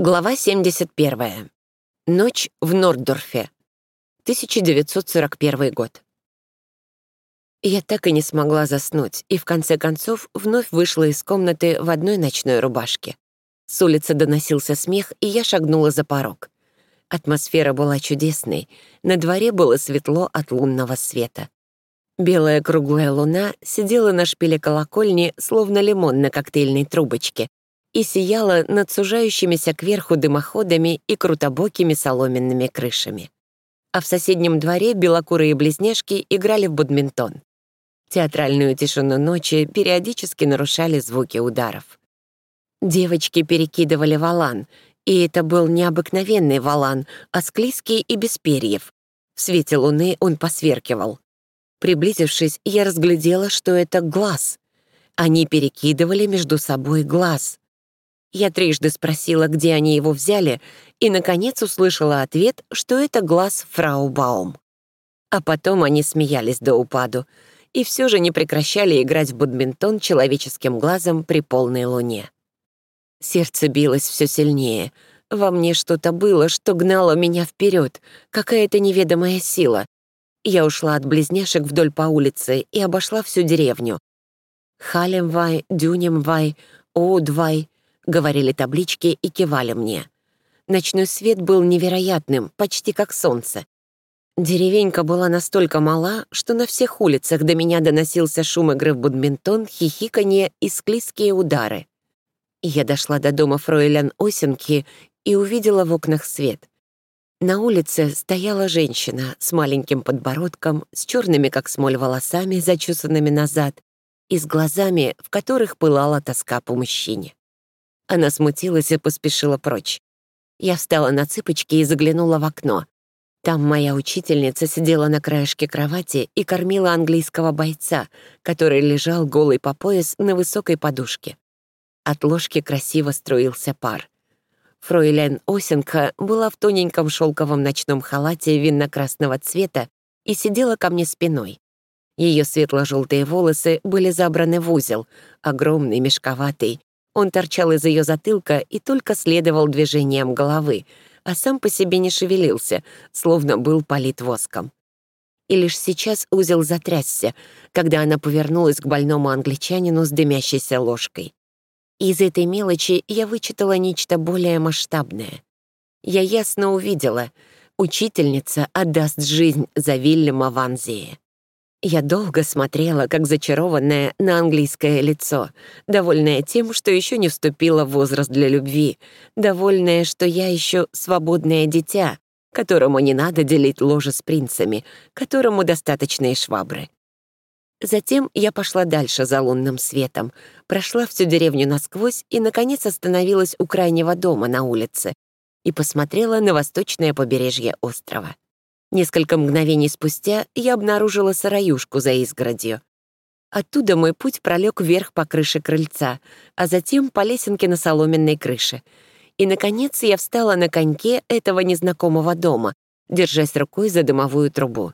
Глава 71. Ночь в Норддорфе. 1941 год. Я так и не смогла заснуть, и в конце концов вновь вышла из комнаты в одной ночной рубашке. С улицы доносился смех, и я шагнула за порог. Атмосфера была чудесной, на дворе было светло от лунного света. Белая круглая луна сидела на шпиле колокольни, словно лимон на коктейльной трубочке, и сияла над сужающимися кверху дымоходами и крутобокими соломенными крышами. А в соседнем дворе белокурые близняшки играли в бадминтон. Театральную тишину ночи периодически нарушали звуки ударов. Девочки перекидывали валан, и это был необыкновенный валан, а склизкий и без перьев. В свете луны он посверкивал. Приблизившись, я разглядела, что это глаз. Они перекидывали между собой глаз. Я трижды спросила, где они его взяли, и, наконец, услышала ответ, что это глаз фрау Баум. А потом они смеялись до упаду и все же не прекращали играть в бадминтон человеческим глазом при полной луне. Сердце билось все сильнее. Во мне что-то было, что гнало меня вперед, какая-то неведомая сила. Я ушла от близняшек вдоль по улице и обошла всю деревню. Халемвай, Дюнемвай, Оудвай, — говорили таблички и кивали мне. Ночной свет был невероятным, почти как солнце. Деревенька была настолько мала, что на всех улицах до меня доносился шум игры в бадминтон, хихиканье и склизкие удары. Я дошла до дома фройлян Осенки и увидела в окнах свет. На улице стояла женщина с маленьким подбородком, с черными, как смоль, волосами, зачесанными назад, и с глазами, в которых пылала тоска по мужчине. Она смутилась и поспешила прочь. Я встала на цыпочки и заглянула в окно. Там моя учительница сидела на краешке кровати и кормила английского бойца, который лежал голый по пояс на высокой подушке. От ложки красиво струился пар. Фройлен Осенка была в тоненьком шелковом ночном халате винно-красного цвета и сидела ко мне спиной. Ее светло-желтые волосы были забраны в узел, огромный, мешковатый, он торчал из ее затылка и только следовал движениям головы, а сам по себе не шевелился, словно был полит воском. И лишь сейчас узел затрясся, когда она повернулась к больному англичанину с дымящейся ложкой. Из этой мелочи я вычитала нечто более масштабное. Я ясно увидела — учительница отдаст жизнь за Вильяма Ванзея. Я долго смотрела, как зачарованная, на английское лицо, довольная тем, что еще не вступила в возраст для любви, довольная, что я еще свободное дитя, которому не надо делить ложе с принцами, которому достаточно и швабры. Затем я пошла дальше за лунным светом, прошла всю деревню насквозь и, наконец, остановилась у крайнего дома на улице и посмотрела на восточное побережье острова. Несколько мгновений спустя я обнаружила сыроюшку за изгородью. Оттуда мой путь пролег вверх по крыше крыльца, а затем по лесенке на соломенной крыше. И, наконец, я встала на коньке этого незнакомого дома, держась рукой за дымовую трубу.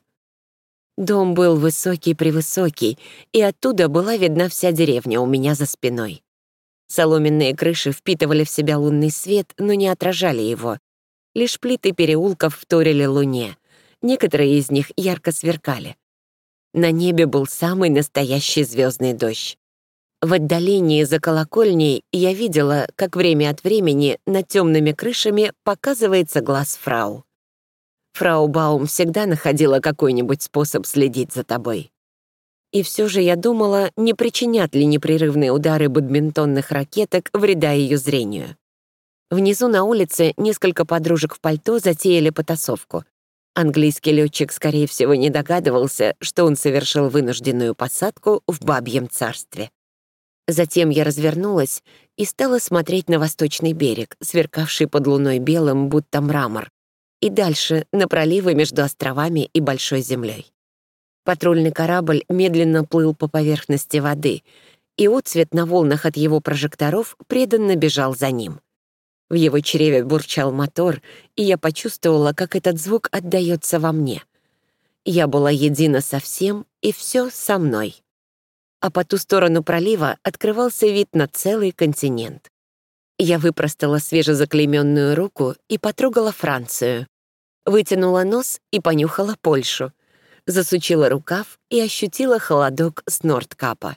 Дом был высокий-превысокий, и оттуда была видна вся деревня у меня за спиной. Соломенные крыши впитывали в себя лунный свет, но не отражали его. Лишь плиты переулков вторили луне некоторые из них ярко сверкали. На небе был самый настоящий звездный дождь. В отдалении за колокольней я видела, как время от времени над темными крышами показывается глаз фрау. Фрау Баум всегда находила какой-нибудь способ следить за тобой. И все же я думала, не причинят ли непрерывные удары бадминтонных ракеток вреда ее зрению. Внизу на улице несколько подружек в пальто затеяли потасовку. Английский летчик, скорее всего, не догадывался, что он совершил вынужденную посадку в бабьем царстве. Затем я развернулась и стала смотреть на восточный берег, сверкавший под луной белым, будто мрамор, и дальше на проливы между островами и Большой землей. Патрульный корабль медленно плыл по поверхности воды, и отцвет на волнах от его прожекторов преданно бежал за ним. В его чреве бурчал мотор, и я почувствовала, как этот звук отдаётся во мне. Я была едина со всем, и всё со мной. А по ту сторону пролива открывался вид на целый континент. Я выпростала свежезаклейменную руку и потрогала Францию. Вытянула нос и понюхала Польшу. Засучила рукав и ощутила холодок с Нордкапа.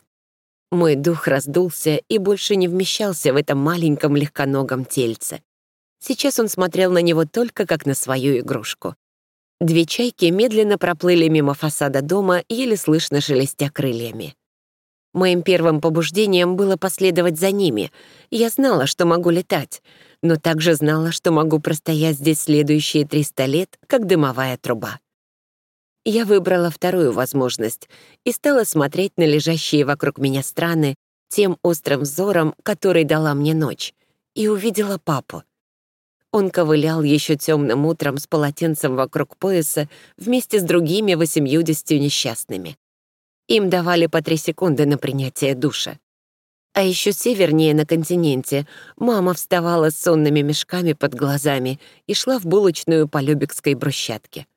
Мой дух раздулся и больше не вмещался в этом маленьком легконогом тельце. Сейчас он смотрел на него только как на свою игрушку. Две чайки медленно проплыли мимо фасада дома, еле слышно шелестя крыльями. Моим первым побуждением было последовать за ними. Я знала, что могу летать, но также знала, что могу простоять здесь следующие 300 лет, как дымовая труба. Я выбрала вторую возможность и стала смотреть на лежащие вокруг меня страны тем острым взором, который дала мне ночь, и увидела папу. Он ковылял еще темным утром с полотенцем вокруг пояса вместе с другими восемьюдесятью несчастными. Им давали по три секунды на принятие душа. А еще севернее на континенте мама вставала с сонными мешками под глазами и шла в булочную по Любекской брусчатке.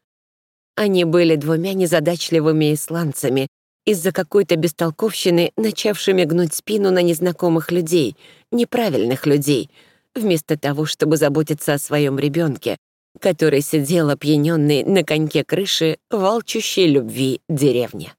Они были двумя незадачливыми исландцами, из-за какой-то бестолковщины, начавшими гнуть спину на незнакомых людей, неправильных людей, вместо того, чтобы заботиться о своем ребенке, который сидел опьяненный на коньке крыши в любви деревни.